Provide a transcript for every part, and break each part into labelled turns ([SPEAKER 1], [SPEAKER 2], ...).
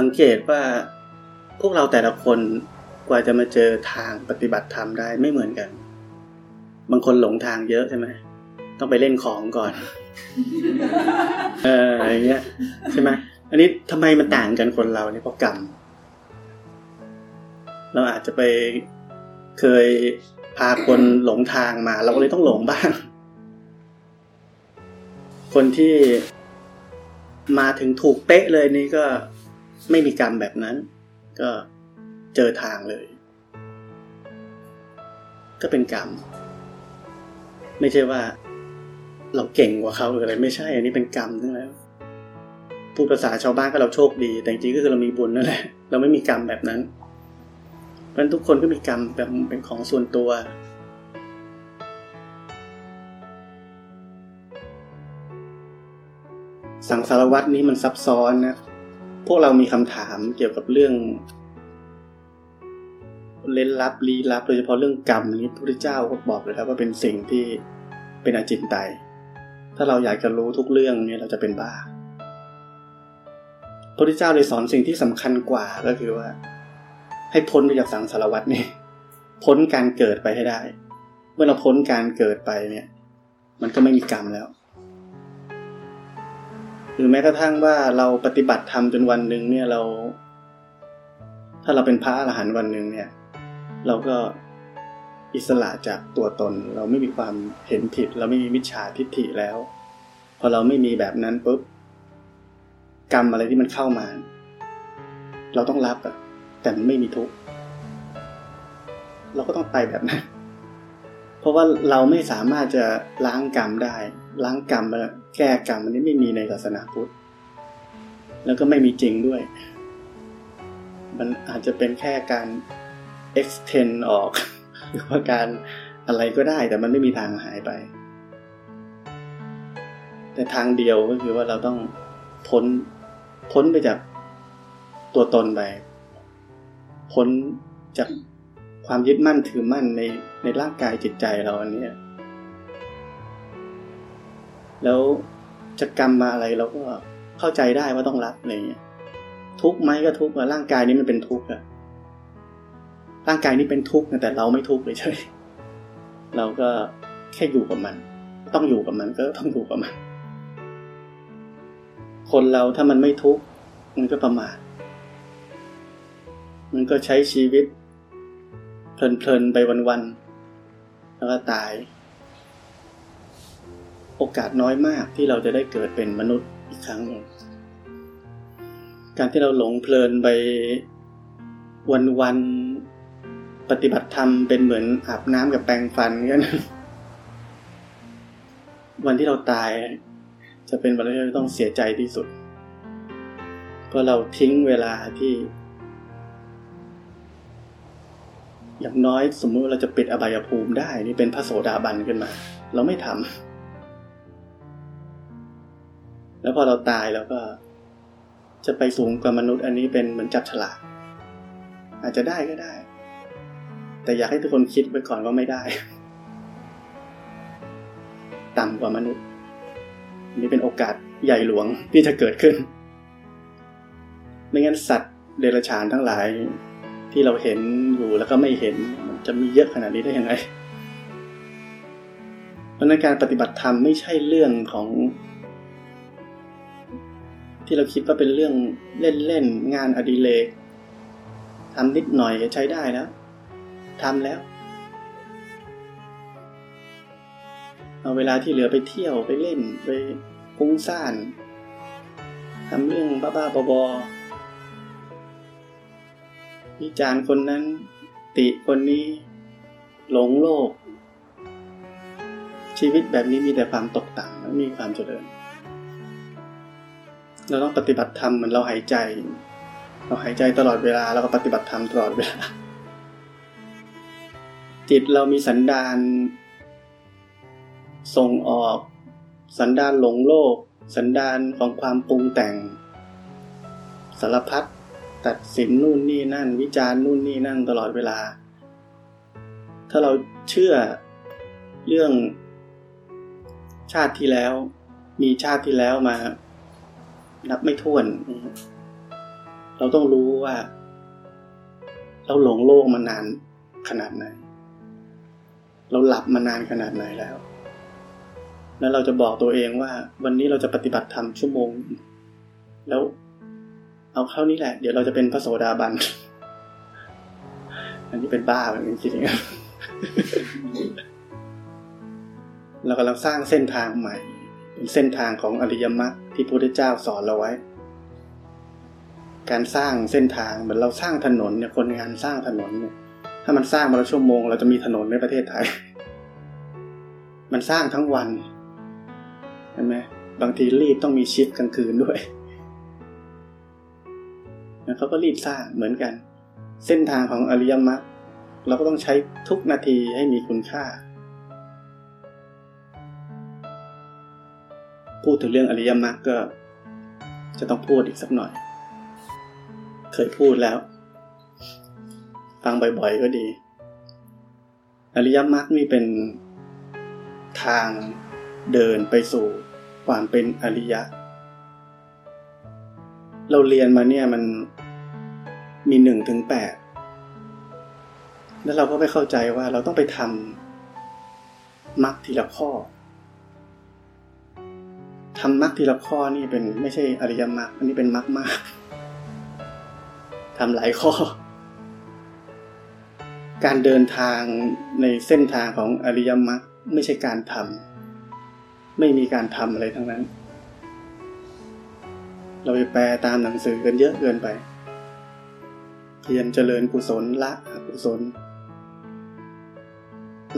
[SPEAKER 1] สังเกตว่าพวกเราแต่ละคนกว่าจะมาเจอทางปฏิบัติธรรมได้ไม่เหมือนกัน บางคนหลงทางเยอะใช่ไหมต้องไปเล่นของก่อน เอออะไรเงี้ยใช่ไหมอันนี้ทำไมมันต่างกันคนเราเนี่ยเพราะกรรม เราอาจจะไปเคยพาคนหลงทางมา เราก็เลยต้องหลงบ้าง คนที่มาถึงถูกเป๊ะเลยนี่ก็ ไม่มีกรรมแบบนั้น ก็เจอทางเลย ก็เป็นกรรม ไม่ใช่ว่า เราเก่งกว่าเขาหรืออะไร ไม่ใช่ อันนี้เป็นกรรมทั้งนั้นพูดภาษาชาวบ้านก็เราโชคดี แต่จริงๆก็คือเรามีบุญนั่นแหละ เราไม่มีกรรมแบบนั้นเพราะฉะนั้นทุกคนก็มีกรรมแบบเป็นของส่วนตัวสังสารวัตรนี้มันซับซ้อนนะ พวกเรามีคำถามเกี่ยวกับเรื่องเล่นลับลี้ลับโดยเฉพาะเรื่องกรรมนี้พระพุทธเจ้าก็บอกเลยครับว่าเป็นสิ่งที่เป็นอจินไตยถ้าเราอยากจะรู้ทุกเรื่องเนี่ยเราจะเป็นบ้าพระพุทธเจ้าเลยสอนสิ่งที่สำคัญกว่าก็คือว่า ให้พ้นไปจากสังสารวัตนี่พ้นการเกิดไปให้ได้ เมื่อเราพ้นการเกิดไปเนี่ย มันก็ไม่มีกรรมแล้ว รือแม้กระทั่งว่าเราปฏิบัติธรรมจนวันหนึ่งเนี่ยเรา ถ้าเราเป็นพระอรหันต์วันหนึ่งเนี่ย เราก็อิสระจากตัวตน เราไม่มีความเห็นผิด เราไม่มีมิจฉาทิฏฐิแล้ว พอเราไม่มีแบบนั้นปุ๊บกรรมอะไรที่มันเข้ามา เราต้องรับอะแต่มันไม่มีทุกข์เราก็ต้องไปแบบนั้น เพราะว่าเราไม่สามารถจะล้างกรรมได้ ล้างกรรมแก้กรรมอันนี้ไม่มีในศาสนาพุทธ แล้วก็ไม่มีจริงด้วย มันอาจจะเป็นแค่การ extend ออก หรือว่าการอะไรก็ได้ แต่มันไม่มีทางหายไป แต่ทางเดียวก็คือว่าเราต้องพ้นพ้นไปจากตัวตนไป พ้นจาก ความยึดมั่นถือมั่นในในร่างกายจิตใจเราอันนี้แล้วจะกรรมมาอะไรเราก็เข้าใจได้ว่าต้องรับอะไรเงี้ยทุกไหมก็ทุกอะร่างกายนี้มันเป็นทุกอะร่างกายนี้เป็นทุกแต่เราไม่ทุกเลยใช่เราก็แค่อยู่กับมัน ต้องอยู่กับมันก็ต้องอยู่กับมัน คนเราถ้ามันไม่ทุกมันก็ประมาทมันก็ใช้ชีวิต เพลินๆไปวันๆแล้วก็ตาย โอกาสน้อยมากที่เราจะได้เกิดเป็นมนุษย์อีกครั้งหนึ่งการที่เราหลงเพลินไปวันๆปฏิบัติธรรมเป็นเหมือนอาบน้ำกับแปรงฟันกันวันที่เราตายจะเป็นวันที่เราต้องเสียใจที่สุดเพราะเราทิ้งเวลาที่ อย่างน้อยสมมติว่าเราจะปิดอบายภูมิได้ นี่เป็นพระโสดาบันขึ้นมา เราไม่ทำแล้วพอเราตายเราก็ จะไปสูงกว่ามนุษย์อันนี้เป็นเหมือนจับฉลากอาจจะได้ก็ได้ แต่อยากให้ทุกคนคิดไว้ก่อนว่าไม่ได้ ต่ำกว่ามนุษย์ นี่เป็นโอกาสใหญ่หลวงที่จะเกิดขึ้น ไม่งั้นสัตว์เดรัจฉานทั้งหลาย ที่เราเห็นอยู่แล้วก็ไม่เห็นมันจะมีเยอะขนาดนี้ได้ยังไงเพราะนั้นการปฏิบัติธรรมไม่ใช่เรื่องของ ที่เราคิดว่าเป็นเรื่องเล่นๆงานอดิเรกทำนิดหน่อยใช้ได้แล้วทำแล้วเอาเวลาที่เหลือไปเที่ยวไปเล่นไปฟุ้งซ่านทำเรื่องบ้าๆบอๆ วิจารณ์คนนั้น ติคนนี้ หลงโลก ชีวิตแบบนี้มีแต่ความตกต่ำไม่มีความเจริญ เราต้องปฏิบัติธรรมเหมือนเราหายใจ เราหายใจตลอดเวลาเราก็ปฏิบัติธรรมตลอดเวลา จิตเรามีสันดานส่งออก สันดานหลงโลก สันดานของความปรุงแต่ง สารพัด ตัดสินนู่นนี่นั่น วิจารณ์นู่นนี่นั่นตลอดเวลา ถ้าเราเชื่อเรื่องชาติที่แล้ว มีชาติที่แล้วมา นับไม่ถ้วน เราต้องรู้ว่า เราหลงโลกมานานขนาดไหน เราหลับมานานขนาดไหนแล้ว แล้วเราจะบอกตัวเองว่า วันนี้เราจะปฏิบัติธรรมชั่วโมง แล้ว เอาเข้านี้แหละ เดี๋ยวเราจะเป็นพระโสดาบัน อันนี้เป็นบ้าแบบนี้คิงนี้เรากำลังสร้างเส้นทางใหม่ เป็นเส้นทางของอริยมรรคที่พระพุทธเจ้าสอนเราไว้ การสร้างเส้นทางเหมือนเราสร้างถนนเนี่ยคนงานสร้างถนนเนี่ย ถ้ามันสร้างมาละชั่วโมง เราจะมีถนนในประเทศไทย มันสร้างทั้งวันเห็นไหมบางทีรีบต้องมีชิฟกลางคืนด้วย แล้วเขาก็รีบสร้างเหมือนกัน เส้นทางของอริยมรรคเราก็ต้องใช้ทุกนาทีให้มีคุณค่า พูดถึงเรื่องอริยมรรคก็ จะต้องพูดอีกสักหน่อย เคยพูดแล้ว ฟังบ่อยๆก็ดี อริยมรรคนี่เป็นทางเดินไปสู่ความเป็นอริยะ เราเรียนมาเนี่ยมัน มีหนึ่งถึงแปดแล้วเราก็ไม่เข้าใจว่าเราต้องไปทำมรรคทีละข้อทำมรรคทีละข้อนี่เป็นไม่ใช่อริยมรรคอันนี้เป็นมรรคมากทำหลายข้อ การเดินทางในเส้นทางของอริยมรรคไม่ใช่การทำไม่มีการทำอะไรทั้งนั้น เราไปแปลตามหนังสือกันเยอะเกินไป พียรเจริญกุศลละกุศล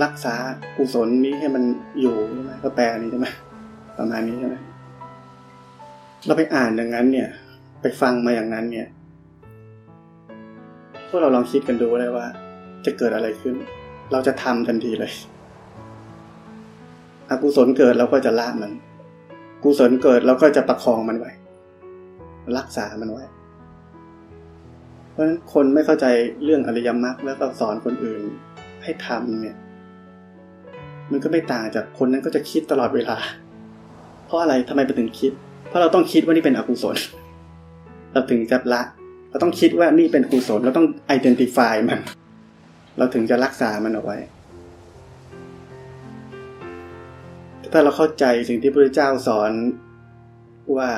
[SPEAKER 1] รักษากุศลนี้ให้มันอยู่ใช่ไหมก็แปลนี้ใช่ไหมประมาณนี้ใช่ไหมเราไปอ่านอย่างนั้นเนี่ย ไปฟังมาอย่างนั้นเนี่ยพวกเราลองคิดกันดูเลยว่า จะเกิดอะไรขึ้น เราจะทำทันทีเลย อกุศลเกิดเราก็จะละมัน กุศลเกิดเราก็จะประคองมันไว้ รักษามันไว้ เพราะฉะนั้นคนไม่เข้าใจเรื่องอริยมรรคแล้วก็สอนคนอื่นให้ทำเนี่ย มันก็ไม่ต่างจากคนนั้นก็จะคิดตลอดเวลา เพราะอะไรทำไมไปถึงคิด เพราะเราต้องคิดว่านี่เป็นอกุศล เราถึงจะละ เราต้องคิดว่านี่เป็นกุศล เราต้อง identify มัน เราถึงจะรักษามันเอาไว้ ถ้าเราเข้าใจสิ่งที่พระเจ้าสอนว่า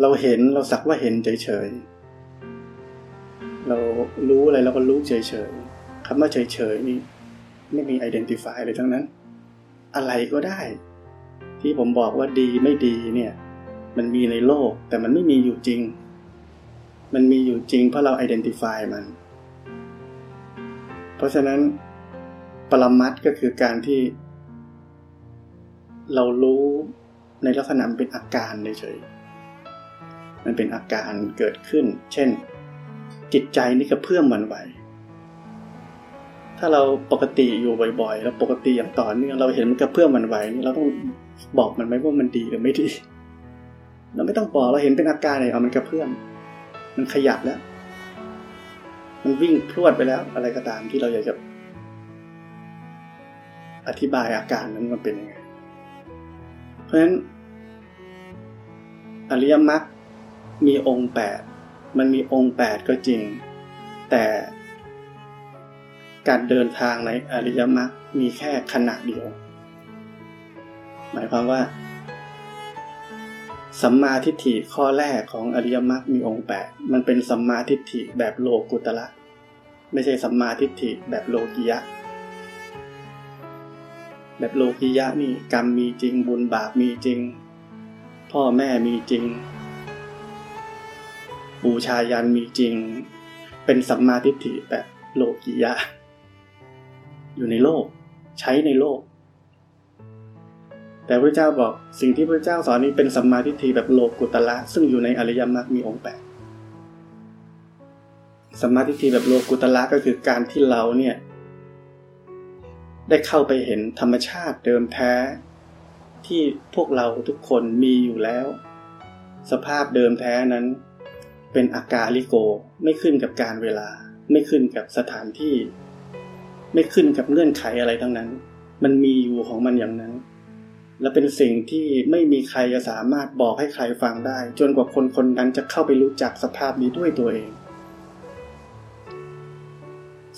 [SPEAKER 1] เราเห็นเราสักว่าเห็นเฉยๆ เรารู้อะไรเราก็รู้เฉยๆคำว่าเฉยๆนี่ไม่มี identify เลยทั้งนั้น อะไรก็ได้ ที่ผมบอกว่าดีไม่ดีเนี่ย มันมีในโลกแต่มันไม่มีอยู่จริง มันมีอยู่จริงเพราะเรา identify มัน เพราะฉะนั้นปรมัตก็คือการที่ เรารู้ในลักษณะเป็นอาการเฉยมันเป็นอาการเกิดขึ้น เช่น จิตใจนี่กระเพื่อมมันไหว ถ้าเราปกติอยู่บ่อยๆ แล้วปกติอย่างต่อเนื่องเราเห็นมันกระเพื่อมมันไหวนี่เราต้องบอกมันไหมว่ามันดีหรือไม่ดี เราไม่ต้องบอกเราเห็นเป็นอาการเลยเอามันกระเพื่อมมันขยับแล้ว มันวิ่งพรวดไปแล้ว อะไรก็ตามที่เราอยากจะอธิบายอาการนั้นมันเป็นยังไง เพราะฉะนั้น อริยมรรคมีองค์แปด มันมีองค์แปดก็จริง แต่การเดินทางในอริยมรรคมีแค่ขณะเดียว หมายความว่า สัมมาทิฏฐิข้อแรกของอริยมรรคมีองค์แปดมันเป็นสัมมาทิฏฐิแบบโลกุตละไม่ใช่สัมมาทิฏฐิแบบโลกิยะ แบบโลกิยะนี่กรรมมีจริงบุญบาปมีจริง พ่อแม่มีจริง บูชายันมีจริง เป็นสัมมาทิฏฐิแบบโลกิยะ อยู่ในโลก ใช้ในโลก แต่พระเจ้าบอกสิ่งที่พระเจ้าสอนนี้เป็นสัมมาทิฏฐิแบบโลกุตละ ซึ่งอยู่ในอริยมรรคมีองค์แปดสัมมาทิฏฐิแบบโลกุตละก็คือการที่เราเนี่ยได้เข้าไปเห็นธรรมชาติเดิมแท้ ที่พวกเราทุกคนมีอยู่แล้ว สภาพเดิมแท้นั้น เป็นอากาลิโก ไม่ขึ้นกับการเวลา ไม่ขึ้นกับสถานที่ ไม่ขึ้นกับเงื่อนไขอะไรทั้งนั้น มันมีอยู่ของมันอย่างนั้น และเป็นสิ่งที่ไม่มีใครจะสามารถบอกให้ใครฟังได้ จนกว่าคนคนนั้นจะเข้าไปรู้จักสภาพนี้ด้วยตัวเอง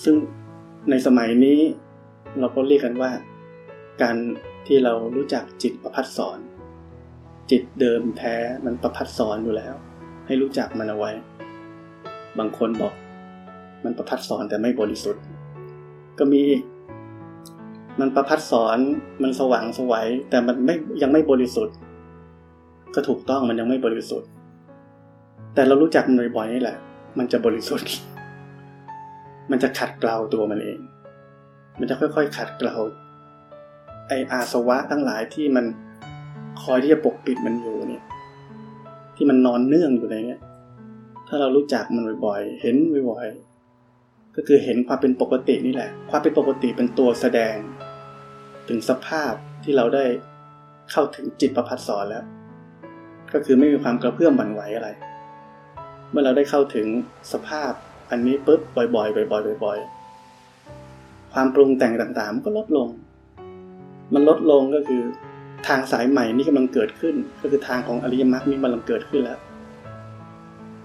[SPEAKER 1] ซึ่งในสมัยนี้เราก็เรียกกันว่า การที่เรารู้จักจิตประพัดสอนจิตเดิมแท้มันประพัดสอนอยู่แล้ว ให้รู้จักมันเอาไว้ บางคนบอก มันประพัดสอนแต่ไม่บริสุทธิ์ ก็มี มันประพัดสอนมันสว่างสวัยแต่มันไม่ยังไม่บริสุทธิ์ ก็ถูกต้องมันยังไม่บริสุทธิ์ แต่เรารู้จักมันบ่อยๆนี่แหละ มันจะบริสุทธิ์ มันจะขัดเกลาตัวมันเอง มันจะค่อยๆขัดเกลาไออาสวะทั้งหลายที่มันคอยที่จะปกปิดมันอยู่เนี่ย ที่มันนอนเนื่องอยู่ในนี้ถ้าเรารู้จักมันบ่อยๆ เห็นบ่อยๆ ก็คือเห็นความเป็นปกตินี่แหละ ความเป็นปกติเป็นตัวแสดง ถึงสภาพที่เราได้เข้าถึงจิตประพัดสอนแล้ว ก็คือไม่มีความกระเพื่อมบันไหวอะไร เมื่อเราได้เข้าถึงสภาพอันนี้ปุ๊บบ่อยๆ บ่อยๆ บ่อยๆ ความปรุงแต่งต่างๆ มันก็ลดลง มันลดลงก็คือ ทางสายใหม่นี่กำลังเกิดขึ้น ก็คือทางของอริยมรรคนี่กำลังเกิดขึ้นแล้ว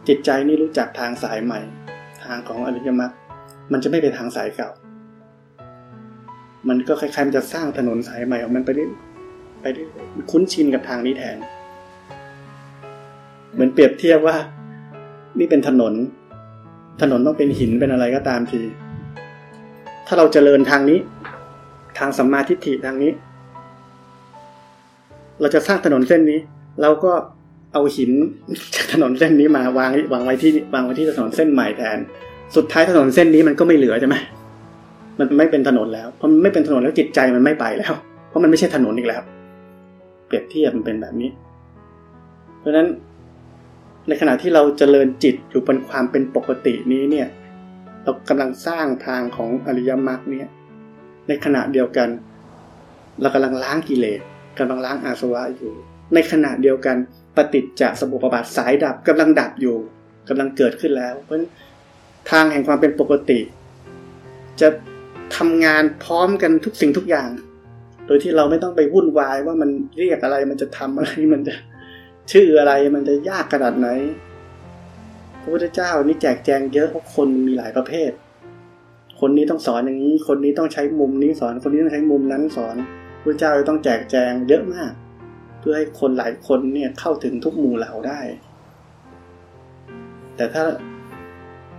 [SPEAKER 1] จิตใจนี่รู้จักทางสายใหม่ ทางของอริยมรรคมันจะไม่ไปทางสายเก่า มันก็คล้ายๆมันจะสร้างถนนสายใหม่ของมันไปเรื่อยไปเรื่อยคุ้นชินกับทางนี้แทน เหมือนเปรียบเทียบว่า นี่เป็นถนน ถนนต้องเป็นหินเป็นอะไรก็ตามที ถ้าเราจเจริญทางนี้ ทางสัมมาทิฏฐิทางนี้ เราจะสร้างถนนเส้นนี้ เราก็เอาหินจากถนนเส้นนี้มาวางวางไว้ที่วางไว้ที่ถนนเส้นใหม่แทน สุดท้ายถนนเส้นนี้มันก็ไม่เหลือใช่ไหมมันไม่เป็นถนนแล้วพอมันไม่เป็นถนนแล้วจิตใจมันไม่ไปแล้ว เพราะมันไม่ใช่ถนนอีกแล้ว เปรียบเทียบมันเป็นแบบนี้ เพราะฉะนั้นในขณะที่เราจเจริญจิตอยู่บนความเป็นปกตินี้เนี่ย เรากำลังสร้างทางของอริยมรรคเนี่ยในขณะเดียวกัน เรากำลังล้างกิเลส กำลังล้างอาสวะอยู่ ในขณะเดียวกันปฏิจจสมุปบาทสายดับกำลังดับอยู่กำลังเกิดขึ้นแล้ว เพราะทางแห่งความเป็นปกติ จะทำงานพร้อมกันทุกสิ่งทุกอย่าง โดยที่เราไม่ต้องไปวุ่นวายว่ามันเรียกอะไรมันจะทำอะไรมันจะชื่ออะไรมันจะยากขนาดไหนพระพุทธเจ้านี่แจกแจงเยอะเพราะคนมีหลายประเภท คนนี้ต้องสอนอย่างนี้ คนนี้ต้องใช้มุมนี้สอน คนนี้ต้องใช้มุมนั้นสอน พระเจ้าจะต้องแจกแจงเยอะมาก เพื่อให้คนหลายคนเนี่ยเข้าถึงทุกหมู่เหล่าได้ แต่ถ้า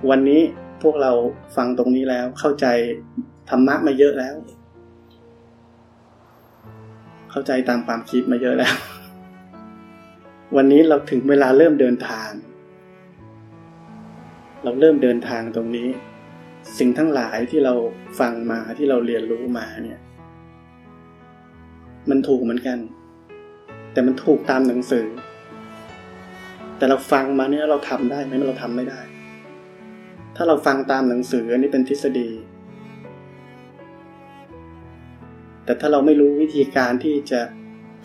[SPEAKER 1] วันนี้พวกเราฟังตรงนี้แล้วเข้าใจธรรมะมาเยอะแล้ว เข้าใจตามความคิดมาเยอะแล้ว วันนี้เราถึงเวลาเริ่มเดินทาง เราเริ่มเดินทางตรงนี้ สิ่งทั้งหลายที่เราฟังมาที่เราเรียนรู้มาเนี่ย มันถูกเหมือนกัน แต่มันถูกตามหนังสือ แต่เราฟังมาเนี่ยเราทำได้ไหมเราทำไม่ได้ ถ้าเราฟังตามหนังสืออันนี้เป็นทฤษฎี แต่ถ้าเราไม่รู้วิธีการที่จะ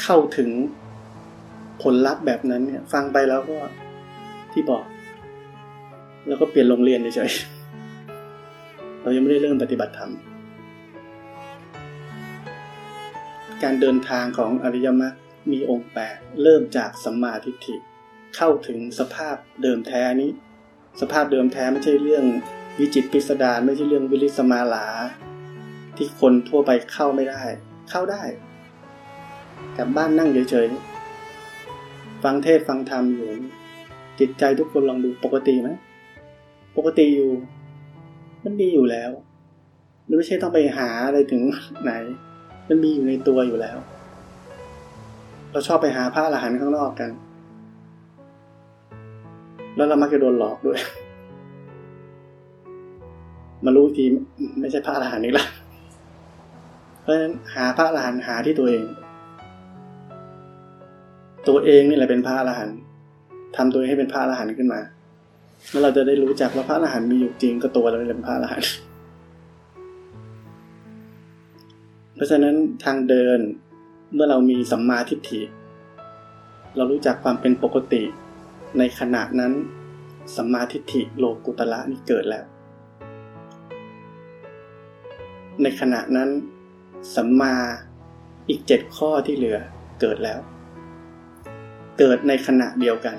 [SPEAKER 1] เข้าถึงผลลัพธ์แบบนั้นเนี่ย ฟังไปแล้วก็ที่บอก แล้วก็เปลี่ยนโรงเรียนเฉยๆเรายังไม่ได้เริ่มปฏิบัติธรรม การเดินทางของอริยมรรคมีองค์แปดเริ่มจากสัมมาทิฏฐิ เข้าถึงสภาพเดิมแท้นี้ สภาพเดิมแท้ไม่ใช่เรื่องวิจิตพิสดารไม่ใช่เรื่องวิริสมาลา ที่คนทั่วไปเข้าไม่ได้ เข้าได้กลับบ้านนั่งเฉยๆฟังเทศฟังธรรมอยู่จิตใจทุกคนลองดูปกติไหมปกติอยู่ มันมีอยู่แล้วมันไม่ใช่ต้องไปหาอะไรถึงไหน มันมีอยู่ในตัวอยู่แล้ว เราชอบไปหาพระอรหันต์ข้างนอกกัน แล้วเรามักจะโดนหลอกด้วย มารู้ทีไม่ใช่พระอรหันต์นี่ละราะฉะนั้นหาพระอรหันต์หาที่ตัวเอง ตัวเองนี่แหละเป็นพระอรหันต์ทำตัวเองให้เป็นพระอรหันต์ขึ้นมา แล้วเราจะได้รู้จักว่าพระอรหันต์มีอยู่จริงก็ตัวเราเป็นพระอรหันต์ เพราะฉะนั้นทางเดินเมื่อเรามีสัมมาทิฏฐิ เรารู้จักความเป็นปกติ ในขณะนั้นสัมมาทิฏฐิโลกุตละนี่เกิดแล้ว ในขณะนั้นสัมมาอีกเจ็ดข้อที่เหลือเกิดแล้ว เกิดในขณะเดียวกัน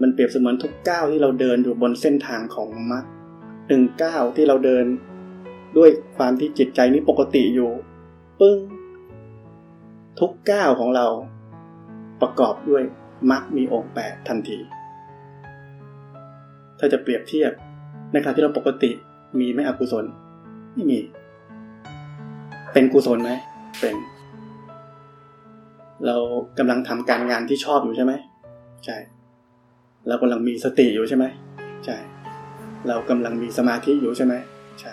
[SPEAKER 1] มันเปรียบเสมือนทุกก้าวที่เราเดินอยู่บนเส้นทางของมรรคหนึ่งก้าวที่เราเดิน ด้วยความที่จิตใจนี้ปกติอยู่ ปึ้ง ทุกก้าวของเราประกอบด้วยมรรคมีองค์แปดทันที ถ้าจะเปรียบเทียบในขณะที่เราปกติมีไม่อกุศลไม่มี เป็นกุศลไหมเป็น เรากำลังทำการงานที่ชอบอยู่ใช่ไหมใช่เรากำลังมีสติอยู่ใช่ไหมใช่ เรากำลังมีสมาธิอยู่ใช่ไหมใช่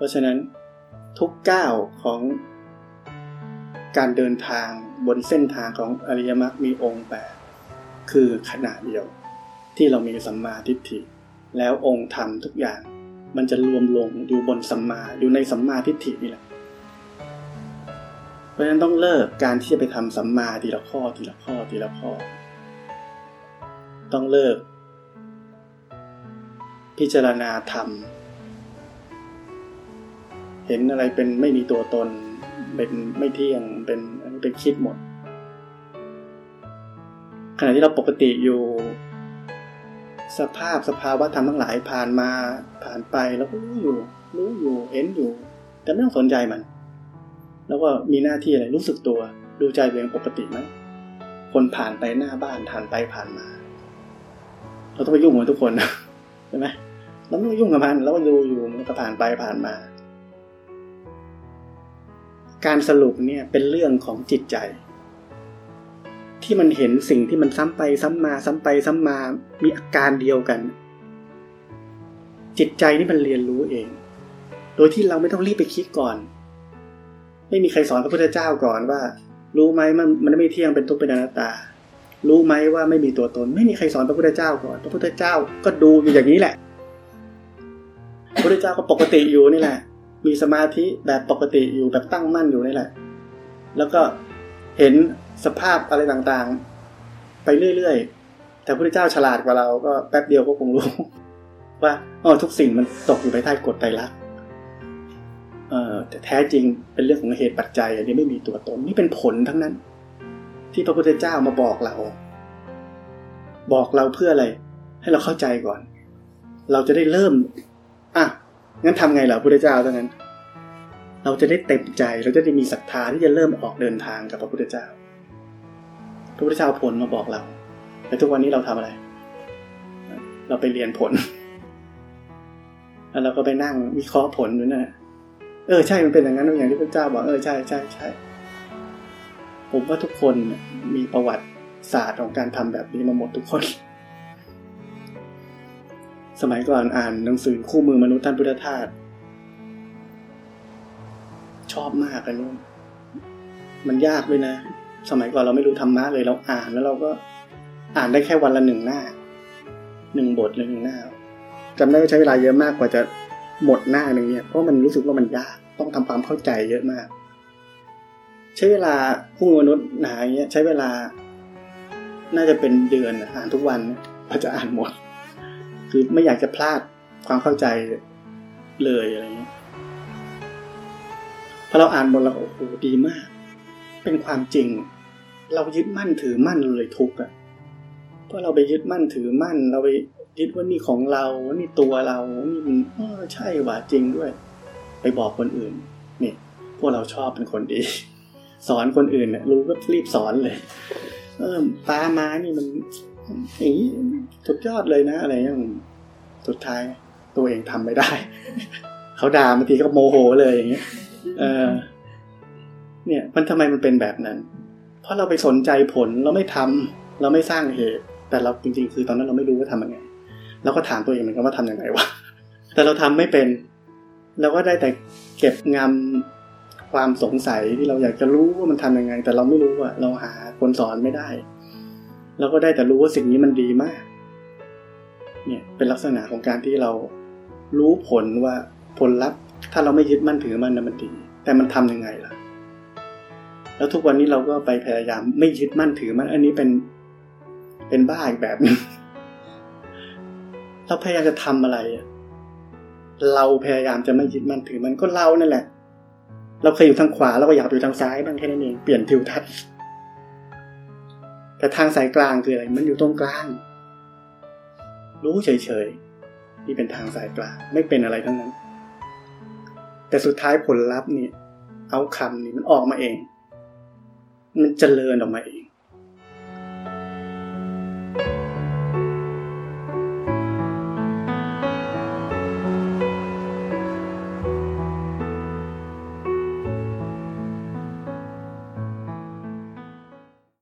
[SPEAKER 1] เพราะฉะนั้นทุกก้าวของการเดินทางบนเส้นทางของอริยมรรคมีองค์แปดคือขณะเดียว ที่เรามีสัมมาทิฏฐิ แล้วองค์ธรรมทุกอย่างมันจะรวมลงอยู่บนสัมมาอยู่ในสัมมาทิฏฐินี่แหละเพราะฉะนั้นต้องเลิกการที่จะไปทำสัมมาทีละข้อทีละข้อทีละข้อ ต้องเลิก พิจารณาธรรม เห็นอะไรเป็นไม่มีตัวตน เป็นไม่เที่ยงเป็นเป็นคิดหมด ขณะที่เราปกติอยู่ สภาพสภาวะธรรมทั้งหลายผ่านมาผ่านไปแล้วก็รู้อยู่ รู้อยู่เห็นอยู่ แต่ไม่ต้องสนใจมัน แล้วก็มีหน้าที่อะไรรู้สึกตัว ดูใจตัวเองปกติไหมคนผ่านไปหน้าบ้านผ่านไปผ่านมา เราต้องไปยุ่งกับทุกคนใช่ไหมเราไม่ต้องยุ่งกับมันเราก็ดูอยู่มันก็ผ่านไปผ่านมา การสรุปเนี่ยเป็นเรื่องของจิตใจ ที่มันเห็นสิ่งที่มันซ้ำไปซ้ำมา ซ้ำไปซ้ำมามีอาการเดียวกัน จิตใจนี่มันเรียนรู้เอง โดยที่เราไม่ต้องรีบไปคิดก่อน ไม่มีใครสอนพระพุทธเจ้าก่อนว่า รู้ไหมมันมันไม่เที่ยงเป็นทุกข์เป็นอนัตตา รู้ไหมว่าไม่มีตัวตน ไม่มีใครสอนพระพุทธเจ้าก่อน พระพุทธเจ้าก็ดูอยู่อย่างนี้แหละพระพุทธเจ้าก็ปกติอยู่นี่แหละ มีสมาธิแบบปกติอยู่แบบตั้งมั่นอยู่นี่แหละ แล้วก็เห็นสภาพอะไรต่างๆ ไปเรื่อยๆ แต่พระพุทธเจ้าฉลาดกว่าเราก็แป๊บเดียวก็คงรู้ ว่าอ๋อทุกสิ่งมันตกอยู่ภายใต้กฎไตรลักษณ์เอ่อแต่แท้จริงเป็นเรื่องของเหตุปัจจัย อันนี้ไม่มีตัวตนนี่เป็นผลทั้งนั้น ที่พระพุทธเจ้ามาบอกเรา บอกเราเพื่ออะไร ให้เราเข้าใจก่อน เราจะได้เริ่ม งั้นทำไงล่ะพระพุทธเจ้าทั้งนั้น เราจะได้เต็มใจเราจะได้มีศรัทธาที่จะเริ่มออกเดินทางกับพระพุทธเจ้า พระพุทธเจ้าผลมาบอกเราแต่ทุกวันนี้เราทำอะไร เราไปเรียนผล แล้วเราก็ไปนั่งวิเคราะห์ผลอยู่นั่นะเออใช่มันเป็นอย่างนั้นอย่างที่พระเจ้าบอกเออใช่ใช่ใช่ผมว่าทุกคนมีประวัติศาสตร์ของการทำแบบนี้มาหมดทุกคน สมัยก่อนอ่านหนังสือคู่มือมนุษย์ท่านพุทธทาสชอบมากอันนี้มันยากด้วยนะ สมัยก่อนเราไม่รู้ธรรมะเลยเราอ่านแล้วเราก็อ่านได้แค่วันละหนึ่งหน้าหนึ่งบทหนึ่งหน้าจำได้ว่าใช้เวลาเยอะมากกว่าจะหมดหน้าหนึ่งเนี่ยเพราะมันรู้สึกว่ามันยากต้องทำความเข้าใจเยอะมาก ใช้เวลาผู้มนุษย์หนาอย่างเงี้ยใช้เวลา น่าจะเป็นเดือนอ่านทุกวันกว่าจะอ่านหมด คือไม่อยากจะพลาดความเข้าใจเลยอะไรเงี้ยพอเราอ่านหมดเราโอ้โหดีมาก เป็นความจริง เรายึดมั่นถือมั่นเลยทุกข์อะเพราะเราไปยึดมั่นถือมั่น เราไปยึดว่านี่ของเราว่านี่ตัวเรานี่มันเออใช่ว่าจริงด้วย ไปบอกคนอื่นนี่พวกเราชอบเป็นคนดี สอนคนอื่นเนี่ยรู้ก็รีบสอนเลย เออปลามานี่มัน อย่างนี้สุดยอดเลยนะ อะไรอย่างสุดท้ายตัวเองทำไม่ได้ เขาด่าบางทีก็โมโหเลยอย่างเงี้ยเออเนี่ย มันทำไมมันเป็นแบบนั้น เพราะเราไปสนใจผลเราไม่ทำเราไม่สร้างเหตุ แต่เราจริง ๆ คือตอนนั้นเราไม่รู้ว่าทำยังไงเราก็ถามตัวเองเหมือนกันว่าทำยังไงวะแต่เราทำไม่เป็นเราก็ได้แต่เก็บงำความสงสัยที่เราอยากจะรู้ว่ามันทำยังไง แต่เราไม่รู้ว่าเราหาคนสอนไม่ได้ เราก็ได้แต่รู้ว่าสิ่งนี้มันดีมาก เนี่ยเป็นลักษณะของการที่เรารู้ผลว่าผลลัพธ์ ถ้าเราไม่ยึดมั่นถือมันนะมันดี แต่มันทํำยังไงล่ะ แล้วทุกวันนี้เราก็ไปพยายามไม่ยึดมั่นถือมัน อันนี้เป็นเป็นบ้าอีกแบบนึงเราพยายามจะทำอะไร เราพยายามจะไม่ยึดมั่นถือมันก็เรานั่นแหละ เราเคยอยู่ทางขวาเราก็อยากอยู่ทางซ้ายบ้างแค่นั้นเองเปลี่ยนทิวทัศน์ แต่ทางสายกลางคืออะไร มันอยู่ตรงกลาง รู้เฉยๆ นี่เป็นทางสายกลาง ไม่เป็นอะไรทั้งนั้น แต่สุดท้ายผลลัพธ์นี่เอาคำนี่มันออกมาเอง มันเจริญออกมาเอง